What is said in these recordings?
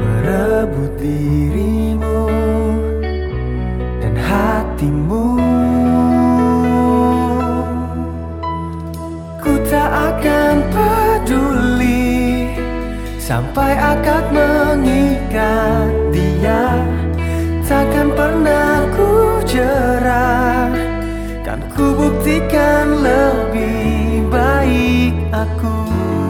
Merebut dirimu dan hatimu. Ku tak akan peduli Sampai akad mengikat dia. Takkan pernah ku aku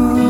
cool.